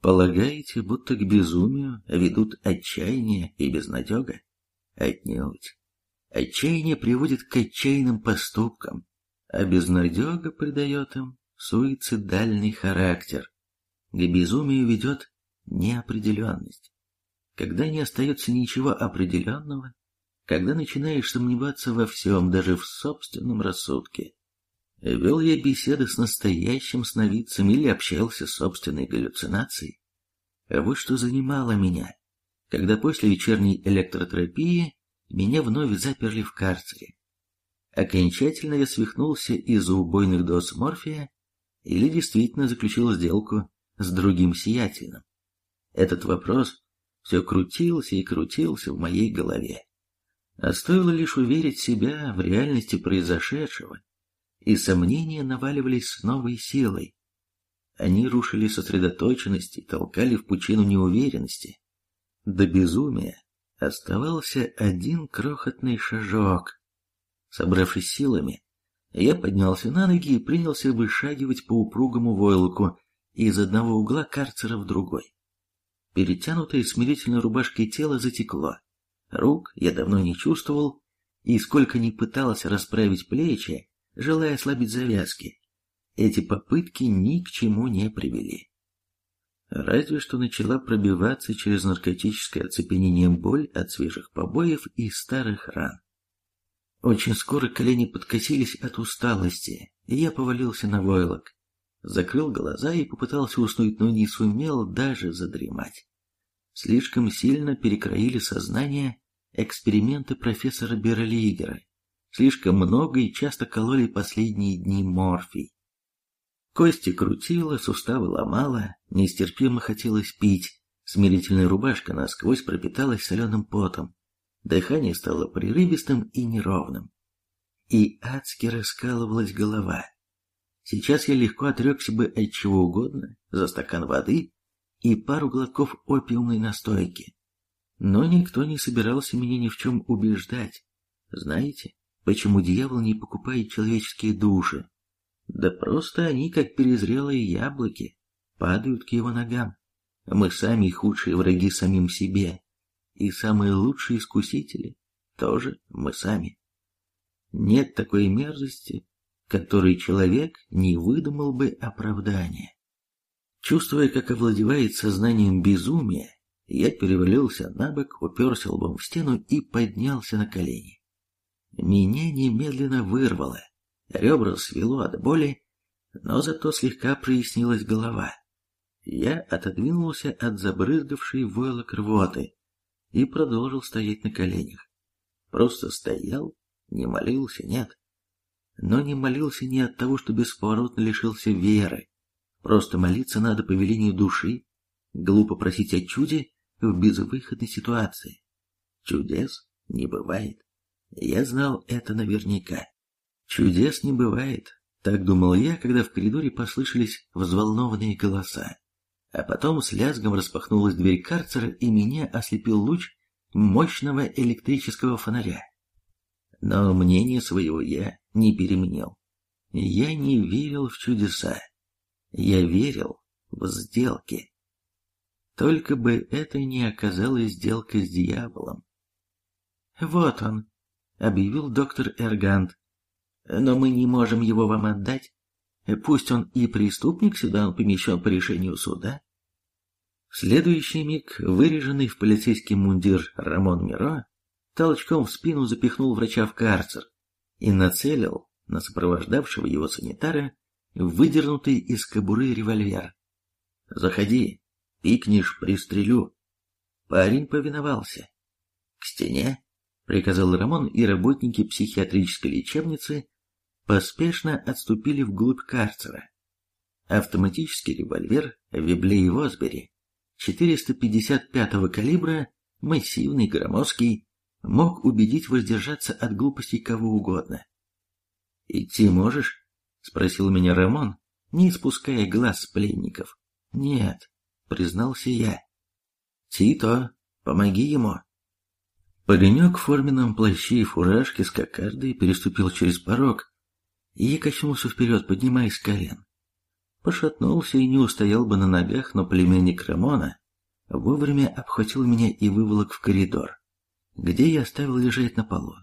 Полагаете, будто к безумию ведут отчаяние и безнадега? Отнюдь. Отчаяние приводит к отчаянным поступкам, а безнадега придает им суицидальный характер. К безумию ведет неопределенность. Когда не остается ничего определенного, когда начинаешь сомневаться во всем, даже в собственном рассудке. Вел я беседы с настоящим сновидцем или общался с собственной галлюцинацией. Вот что занимало меня, когда после вечерней электротерапии меня вновь заперли в карцере. Окончательно я свихнулся из-за убойных доз морфия или действительно заключил сделку с другим сиятельным. Этот вопрос все крутился и крутился в моей голове. А стоило лишь уверить себя в реальности произошедшего, и сомнения наваливались с новой силой. Они рушили сосредоточенность и толкали в пучину неуверенности. До безумия оставался один крохотный шажок. Собравшись силами, я поднялся на ноги и принялся вышагивать по упругому войлоку из одного угла карцера в другой. Перетянутое смирительной рубашкой тело затекло. Рук я давно не чувствовал, и сколько ни пытался расправить плечи, желая ослабить завязки, эти попытки ни к чему не привели. Разве что начала пробиваться через наркотическое оцепенение боль от свежих побоев и старых ран. Очень скоро колени подкосились от усталости, и я повалился на войлок, закрыл глаза и попытался уснуть, но не сумел даже задремать. Слишком сильно перекроили сознание эксперименты профессора Берлигера. Слишком много и часто кололи последние дни морфий. Кости крутило, суставы ломало, нестерпимо хотелось пить. Смирительная рубашка насквозь пропиталась соленым потом. Дыхание стало прерывистым и неровным. И адски раскалывалась голова. Сейчас я легко отрекся бы от чего угодно за стакан воды и пару глотков опиумной настойки. Но никто не собирался меня ни в чем убеждать. Знаете, почему дьявол не покупает человеческие души? Да просто они, как перезрелые яблоки, падают к его ногам. Мы сами худшие враги самим себе. И самые лучшие искусители тоже мы сами. Нет такой мерзости, которой человек не выдумал бы оправдания. Чувствуя, как овладевает сознанием безумия, я перевалился на бок, уперся лбом в стену и поднялся на колени. Меня немедленно вырвало, ребра свело от боли, но зато слегка прояснилась голова. Я отодвинулся от забрызгавшей войлок рвоты и продолжил стоять на коленях. Просто стоял, не молился, нет. Но не молился не от того, что бесповоротно лишился веры, Просто молиться надо по велению души, глупо просить о чуде в безвыходной ситуации. Чудес не бывает. Я знал это наверняка. Чудес не бывает, так думал я, когда в коридоре послышались взволнованные голоса. А потом с лязгом распахнулась дверь карцера, и меня ослепил луч мощного электрического фонаря. Но мнение своего я не переменил. Я не верил в чудеса. Я верил в сделки. Только бы это не оказалась сделка с дьяволом. «Вот он», — объявил доктор Эргант. «Но мы не можем его вам отдать. Пусть он и преступник, сюда он помещен по решению суда». В следующий миг выреженный в полицейский мундир Рамон Миро толчком в спину запихнул врача в карцер и нацелил на сопровождавшего его санитара выдернутый из кобуры револьвер. «Заходи, пикнешь, пристрелю». Парень повиновался. «К стене», — приказал Рамон, и работники психиатрической лечебницы поспешно отступили вглубь карцера. Автоматический револьвер Виблей Восбери 455-го калибра, массивный, громоздкий, мог убедить воздержаться от глупостей кого угодно. «Идти можешь?» — спросил меня Рамон, не спуская глаз с пленников. «Нет», — признался я. «Тито, помоги ему». Паренек в форменном плаще и фуражке с кокардой переступил через порог и качнулся вперед, поднимаясь с колен. Пошатнулся и не устоял бы на ногах, но племянник Рамона вовремя обхватил меня и выволок в коридор, где я оставил лежать на полу.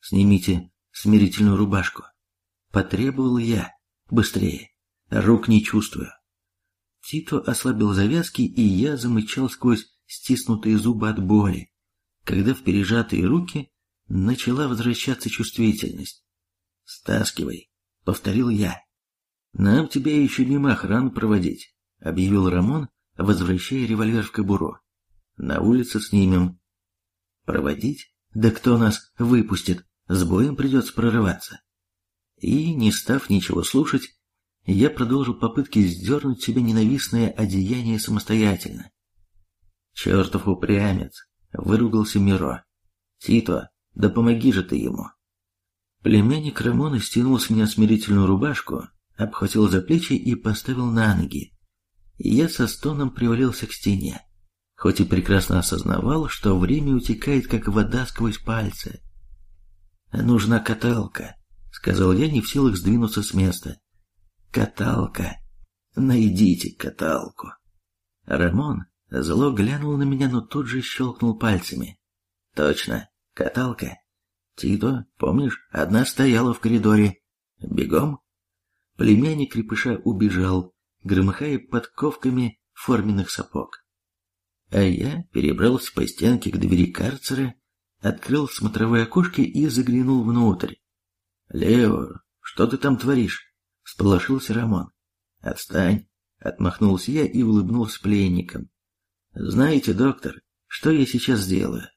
«Снимите смирительную рубашку», — потребовал я. «Быстрее, рук не чувствую». Тито ослабил завязки, и я замычал сквозь стиснутые зубы от боли, когда в пережатые руки начала возвращаться чувствительность. «Стаскивай», — повторил я. «Нам тебя еще мимо охран проводить», — объявил Рамон, возвращая револьвер в кобуру. «На улице снимем». «Проводить? Да кто нас выпустит? С боем придется прорываться». И, не став ничего слушать, я продолжил попытки сдернуть себе ненавистное одеяние самостоятельно. «Чертов упрямец!» — выругался Миро. «Тито, да помоги же ты ему!» Племянник Рамона стянул с меня смирительную рубашку, обхватил за плечи и поставил на ноги. Я со стоном привалился к стене, хоть и прекрасно осознавал, что время утекает, как вода сквозь пальцы. «Нужна каталка», — сказал я, не в силах сдвинуться с места. «Каталка! Найдите каталку!» Рамон зло глянул на меня, но тут же щелкнул пальцами. «Точно, каталка. Тито, помнишь, одна стояла в коридоре. Бегом!» Племянник крепыша убежал, громыхая подковками форменных сапог. А я перебрался по стенке к двери карцера, открыл смотровое окошко и заглянул внутрь. «Лео, что ты там творишь?» — всполошился Рамон. «Отстань!» — отмахнулся я и улыбнулся пленникам. «Знаете, доктор, что я сейчас сделаю?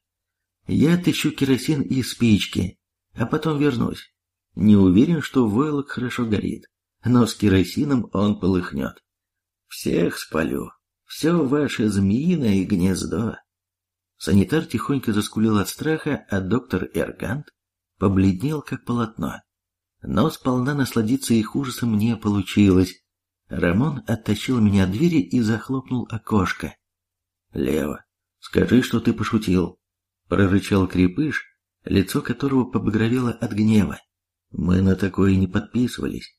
Я отыщу керосин и спички, а потом вернусь. Не уверен, что войлок хорошо горит но с керосином он полыхнет. Всех спалю, все ваше змеиное гнездо. Санитар тихонько заскулил от страха, а доктор Эргант побледнел, как полотно. Но сполна насладиться их ужасом не получилось. Рамон оттащил меня от двери и захлопнул окошко. «Лево, скажи, что ты пошутил», — прорычал крепыш, лицо которого побагровело от гнева. «Мы на такое не подписывались».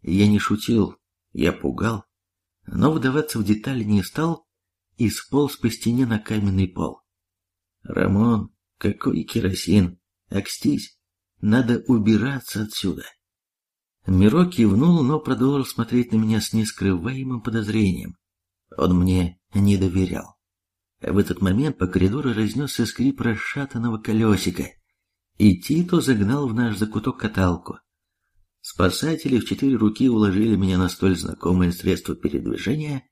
Я не шутил, я пугал, но вдаваться в детали не стал и сполз по стене на каменный пол. «Рамон, какой керосин! Акстись! Надо убираться отсюда!» Миро кивнул, но продолжил смотреть на меня с нескрываемым подозрением. Он мне не доверял. В этот момент по коридору разнесся скрип расшатанного колесика, и Тито загнал в наш закуток каталку. Спасатели в четыре руки уложили меня на столь знакомое средство передвижения,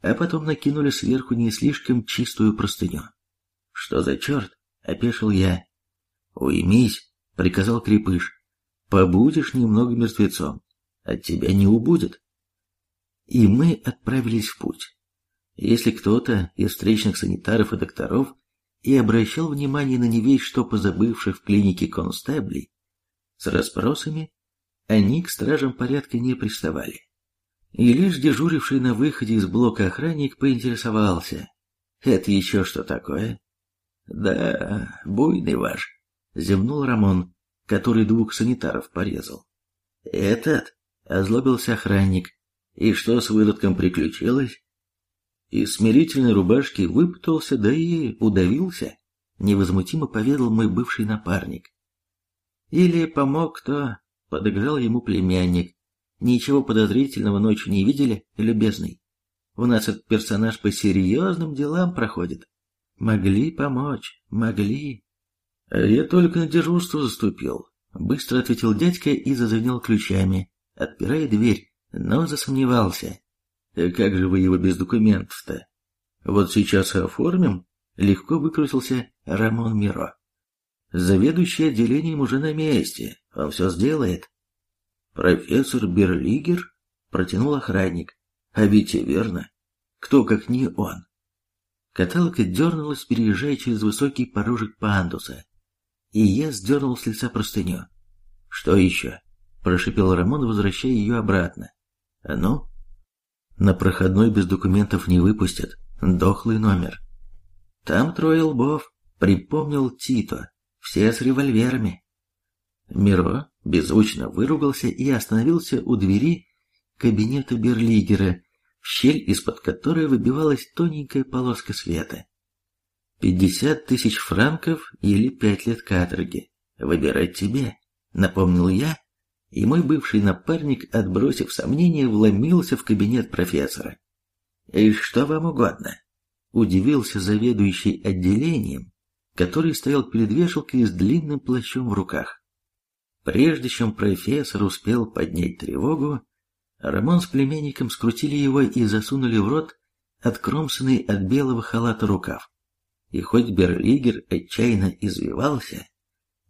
а потом накинули сверху не слишком чистую простыню. «Что за черт?» — опешил я. «Уймись», — приказал Крепыш. «Побудешь немного мертвецом, от тебя не убудет». И мы отправились в путь. Если кто-то из встречных санитаров и докторов и обращал внимание на не что позабывших в клинике констеблей, с расспросами они к стражам порядка не приставали. И лишь дежуривший на выходе из блока охранник поинтересовался. «Это еще что такое?» «Да, буйный ваш», — зевнул Рамон, который двух санитаров порезал. «Этот?» — озлобился охранник. «И что с выродком приключилось?» Из смирительной рубашки выпутался, да и удавился, невозмутимо поведал мой бывший напарник. Или помог кто, Подыграл ему племянник. Ничего подозрительного ночью не видели, любезный? У нас этот персонаж по серьезным делам проходит. Могли помочь, могли. Я только на дежурство заступил. Быстро ответил дядька и зазвенел ключами, отпирая дверь, но засомневался. Как же вы его без документов-то? Вот сейчас оформим. Легко выкрутился Рамон Миро. Заведующий отделением уже на месте, он все сделает. Профессор Берлигер протянул охранник. А ведь и верно. Кто, как не он. Каталка дернулась, переезжая через высокий порожек пандуса. И я сдернул с лица простыню. «Что еще?» – прошипел Рамон, возвращая ее обратно. «А ну?» «На проходной без документов не выпустят. Дохлый номер». «Там трое лбов», — припомнил Тито. «Все с револьверами». Миро беззвучно выругался и остановился у двери, кабинета Берлигера, в щель из-под которой выбивалась тоненькая полоска света. «Пятьдесят тысяч франков или пять лет каторги. Выбирать тебе», — напомнил я, и мой бывший напарник, отбросив сомнения, вломился в кабинет профессора. «И что вам угодно?» — удивился заведующий отделением, который стоял перед вешалкой с длинным плащом в руках. Прежде чем профессор успел поднять тревогу, Рамон с племянником скрутили его и засунули в рот откромсанный от белого халата рукав. И хоть Берлигер отчаянно извивался,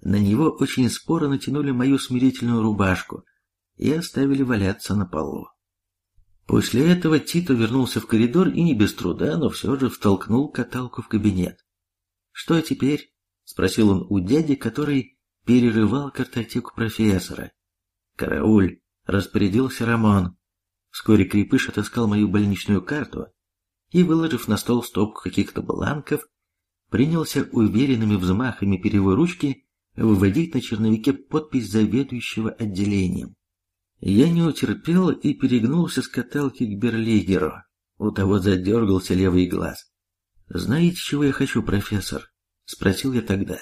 на него очень споро натянули мою смирительную рубашку и оставили валяться на полу. После этого Тито вернулся в коридор и не без труда, но все же втолкнул каталку в кабинет. «Что теперь?» — спросил он у дяди, который перерывал картотеку профессора. «Карауль!» — распорядился Рамон. Вскоре Крепыш отыскал мою больничную карту и, выложив на стол стопку каких-то бланков, принялся уверенными взмахами перевой ручки выводить на черновике подпись заведующего отделением. Я не утерпел и перегнулся с каталки к Берлигеру. У того задергался левый глаз. «Знаете, чего я хочу, профессор?» — спросил я тогда.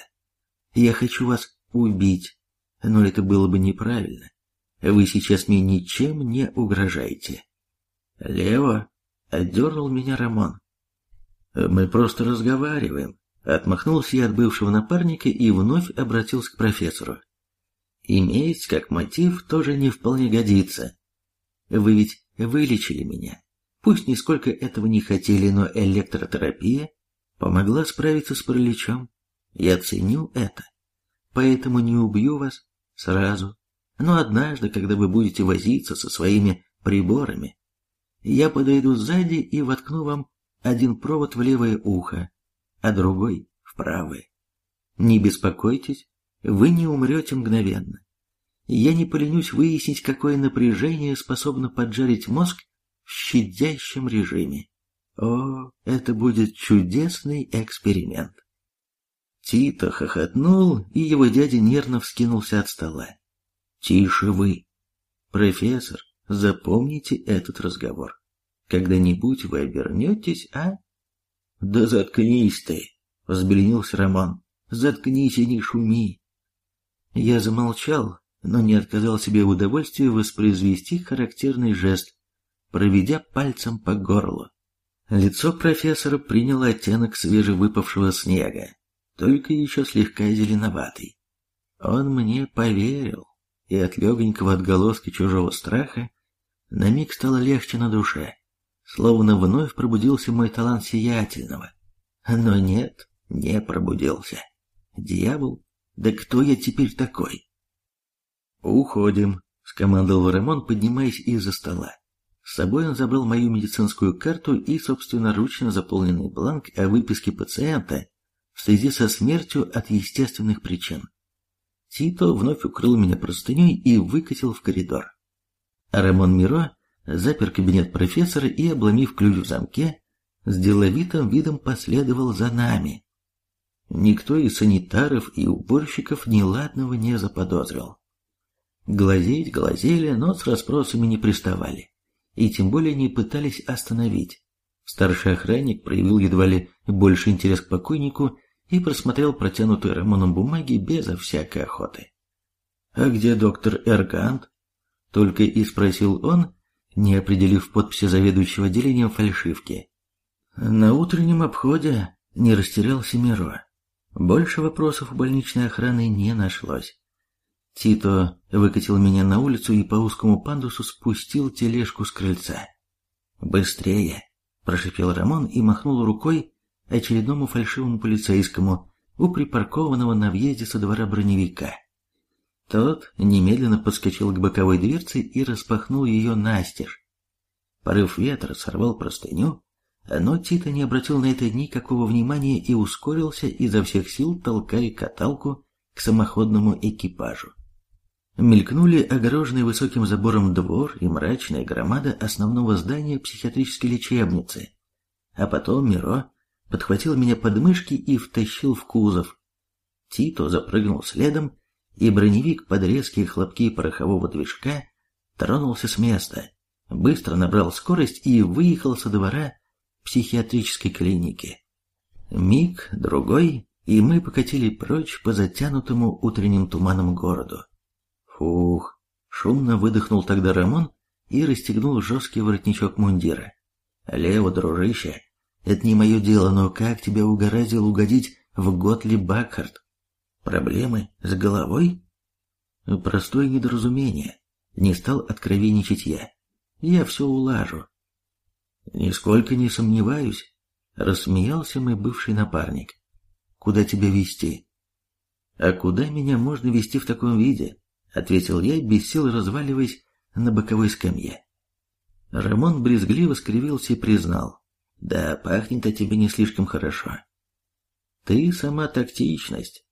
«Я хочу вас убить, но это было бы неправильно. Вы сейчас мне ничем не угрожаете». «Лево!» — отдернул меня Рамон. «Мы просто разговариваем», Отмахнулся я от бывшего напарника и вновь обратился к профессору. Иметь как мотив тоже не вполне годится. Вы ведь вылечили меня. Пусть нисколько этого не хотели, но электротерапия помогла справиться с параличом. Я ценю это. Поэтому не убью вас сразу. Но однажды, когда вы будете возиться со своими приборами, я подойду сзади и воткну вам один провод в левое ухо, а другой в правое. Не беспокойтесь, вы не умрете мгновенно. Я не поленюсь выяснить, какое напряжение способно поджарить мозг в щадящем режиме. О, это будет чудесный эксперимент. Тито хохотнул, и его дядя нервно вскинулся от стола. «Тише вы! Профессор, запомните этот разговор. Когда-нибудь вы обернетесь, а «Да заткнись ты!» — взбеленился Роман. «Заткнись и не шуми!» Я замолчал, но не отказал себе в удовольствии воспроизвести характерный жест, проведя пальцем по горлу. Лицо профессора приняло оттенок свежевыпавшего снега, только еще слегка зеленоватый. Он мне поверил, и от легонького отголоска чужого страха на миг стало легче на душе словно вновь пробудился мой талант сиятельного. Но нет, не пробудился. Дьявол, да кто я теперь такой? Уходим, скомандовал Рамон, поднимаясь из-за стола. С собой он забрал мою медицинскую карту и собственноручно заполненный бланк о выписке пациента в связи со смертью от естественных причин. Тито вновь укрыл меня простыней и выкатил в коридор. А Рамон Миро запер кабинет профессора и, обломив ключ в замке, с деловитым видом последовал за нами. Никто из санитаров и уборщиков неладного не заподозрил. Глазеть глазели, но с расспросами не приставали, и тем более не пытались остановить. Старший охранник проявил едва ли больше интерес к покойнику и просмотрел протянутые Рамоном бумаги безо всякой охоты. «А где доктор Эргант?» Только и спросил он, не определив подписи заведующего отделением фальшивки. На утреннем обходе не растерялся Миро. Больше вопросов у больничной охраны не нашлось. Тито выкатил меня на улицу и по узкому пандусу спустил тележку с крыльца. «Быстрее!» – прошипел Рамон и махнул рукой очередному фальшивому полицейскому у припаркованного на въезде со двора броневика. Тот немедленно подскочил к боковой дверце и распахнул ее настежь. Порыв ветра сорвал простыню, но Тита не обратил на это никакого внимания и ускорился изо всех сил, толкая каталку к самоходному экипажу. Мелькнули огороженный высоким забором двор и мрачная громада основного здания психиатрической лечебницы. А потом Миро подхватил меня под мышки и втащил в кузов. Тито запрыгнул следом, и броневик под резкие хлопки порохового движка тронулся с места, быстро набрал скорость и выехал со двора психиатрической клиники. Миг, другой, и мы покатили прочь по затянутому утренним туманом городу. Фух, шумно выдохнул тогда Рамон и расстегнул жесткий воротничок мундира. Лево, дружище, это не мое дело, но как тебя угораздило угодить в Готли Бакхарт? Проблемы с головой? Простое недоразумение. Не стал откровенничать я. Я все улажу. Нисколько не сомневаюсь, рассмеялся мой бывший напарник. Куда тебя вести? А куда меня можно вести в таком виде? Ответил я, без сил разваливаясь на боковой скамье. Рамон брезгливо скривился и признал. Да, пахнет от тебя не слишком хорошо. Ты сама тактичность.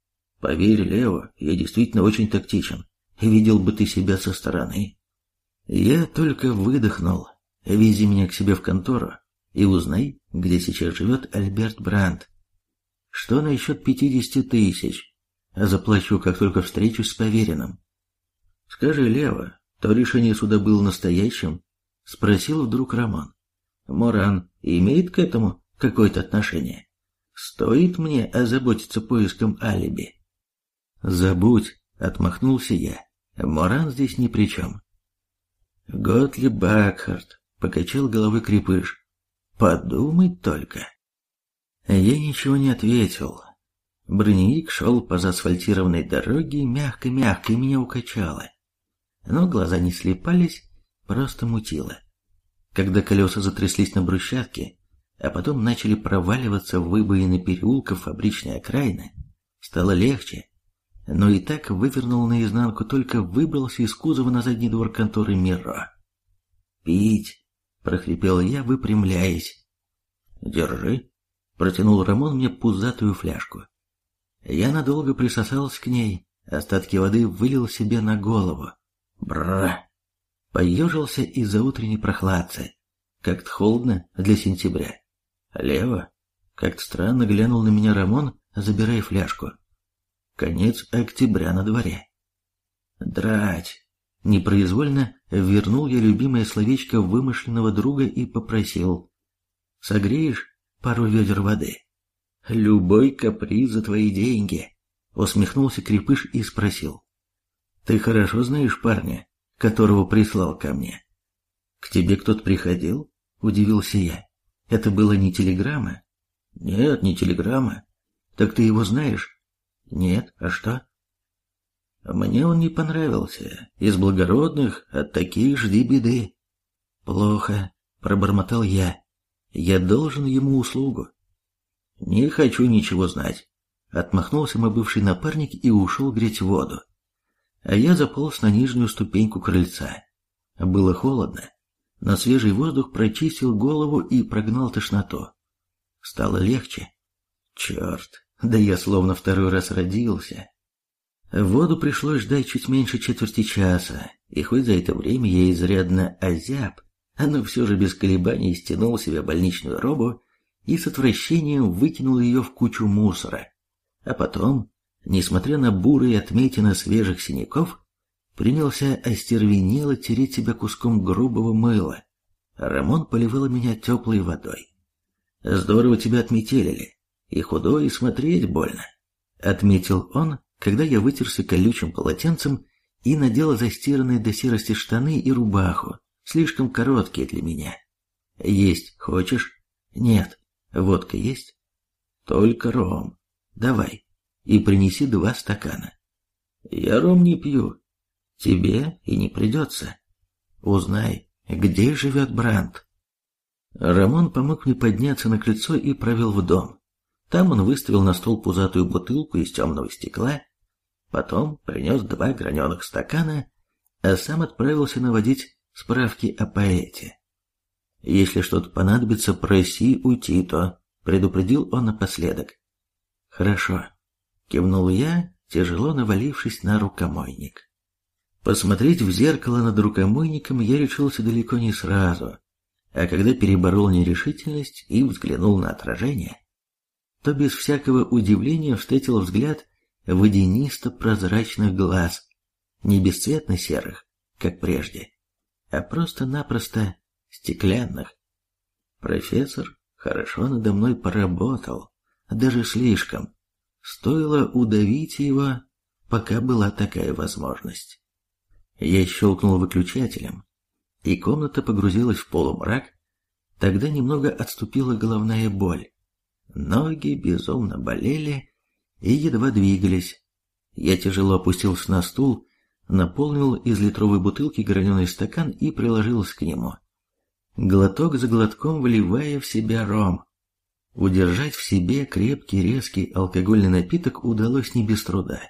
Поверь, Лео, я действительно очень тактичен. Видел бы ты себя со стороны. Я только выдохнул. Вези меня к себе в контору и узнай, где сейчас живет Альберт Брандт. Что насчет пятидесяти тысяч? Заплачу, как только встречусь с поверенным. Скажи, Лева, то решение суда было настоящим? Спросил вдруг Роман. Моран имеет к этому какое-то отношение? Стоит мне озаботиться поиском алиби? Забудь, отмахнулся я. Моран здесь ни при чем. Готли Бакхарт, покачал головой крепыш. Подумать только. Я ничего не ответил. Броневик шел по заасфальтированной дороге мягко-мягко меня укачало. Но глаза не слепались, просто мутило. Когда колеса затряслись на брусчатке, а потом начали проваливаться в выбоины переулков фабричной окраины, стало легче, но и так вывернул наизнанку, только выбрался из кузова на задний двор конторы Миро. «Пить!» — прохрипел я, выпрямляясь. «Держи!» — протянул Рамон мне пузатую фляжку. Я надолго присосался к ней, остатки воды вылил себе на голову. Бра! Поежился из-за утренней прохладцы. Как-то холодно для сентября. Лево. Как-то странно глянул на меня Рамон, забирая фляжку. Конец октября на дворе. Драть. Непроизвольно вернул я любимое словечко вымышленного друга и попросил. Согреешь пару ведер воды? Любой каприз за твои деньги. Усмехнулся крепыш и спросил. Ты хорошо знаешь парня, которого прислал ко мне? К тебе кто-то приходил? Удивился я. Это было не телеграмма? Нет, не телеграмма. Так ты его знаешь? Нет, а что? Мне он не понравился. Из благородных от таких жди беды. Плохо, пробормотал я. Я должен ему услугу. Не хочу ничего знать. Отмахнулся мой бывший напарник и ушел греть воду. А я заполз на нижнюю ступеньку крыльца. Было холодно. На свежий воздух прочистил голову и прогнал тошноту. Стало легче. Черт, да я словно второй раз родился. Воду пришлось ждать чуть меньше четверти часа, и хоть за это время я изрядно озяб, но все же без колебаний стянул себе больничную робу и с отвращением выкинул ее в кучу мусора. А потом, несмотря на бурые отметины свежих синяков, принялся остервенело тереть себя куском грубого мыла. Рамон поливал меня теплой водой. «Здорово тебя отметелили и худой, и смотреть больно», — отметил он, когда я вытерся колючим полотенцем и надел застиранные до серости штаны и рубаху, слишком короткие для меня. «Есть хочешь?» «Нет». «Водка есть?» «Только ром. Давай. И принеси два стакана». «Я ром не пью. Тебе и не придется. Узнай, где живет Бранд». Рамон помог мне подняться на крыльцо и провел в дом. Там он выставил на стол пузатую бутылку из темного стекла, потом принес два граненых стакана, а сам отправился наводить справки о поэте. «Если что-то понадобится, проси у Тито», — предупредил он напоследок. «Хорошо», — кивнул я, тяжело навалившись на рукомойник. Посмотреть в зеркало над рукомойником я решился далеко не сразу, а когда переборол нерешительность и взглянул на отражение, то без всякого удивления встретил взгляд водянисто-прозрачных глаз, не бесцветно-серых, как прежде, а просто-напросто стеклянных. Профессор хорошо надо мной поработал, даже слишком. Стоило удавить его, пока была такая возможность. Я щелкнул выключателем, и комната погрузилась в полумрак, тогда немного отступила головная боль. Ноги безумно болели и едва двигались. Я тяжело опустился на стул, наполнил из литровой бутылки граненый стакан и приложился к нему. Глоток за глотком вливая в себя ром. Удержать в себе крепкий резкий алкогольный напиток удалось не без труда.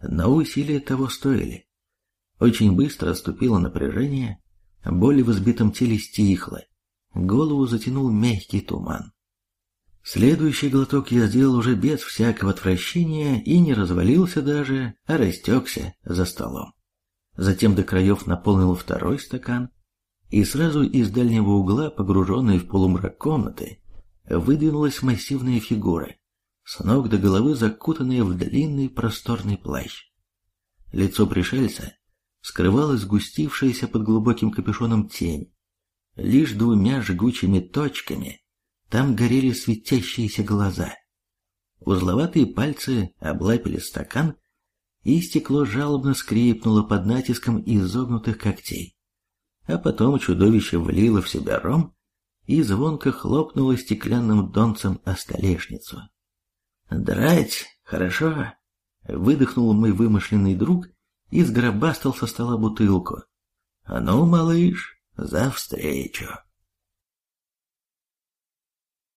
Но усилия того стоили. Очень быстро отступило напряжение, боль в избитом теле стихла, голову затянул мягкий туман. Следующий глоток я сделал уже без всякого отвращения и не развалился даже, а растекся за столом. Затем до краев наполнил второй стакан, и сразу из дальнего угла, погруженной в полумрак комнаты, выдвинулась массивная фигура, с ног до головы закутанная в длинный просторный плащ. Лицо пришельца скрывалась сгустившаяся под глубоким капюшоном тень. Лишь двумя жгучими точками там горели светящиеся глаза. Узловатые пальцы облапили стакан, и стекло жалобно скрипнуло под натиском изогнутых когтей. А потом чудовище влило в себя ром и звонко хлопнуло стеклянным донцем о столешницу. «Драть, хорошо!» — выдохнул мой вымышленный друг и сгробастал со стола бутылку. «А ну, малыш, за встречу!»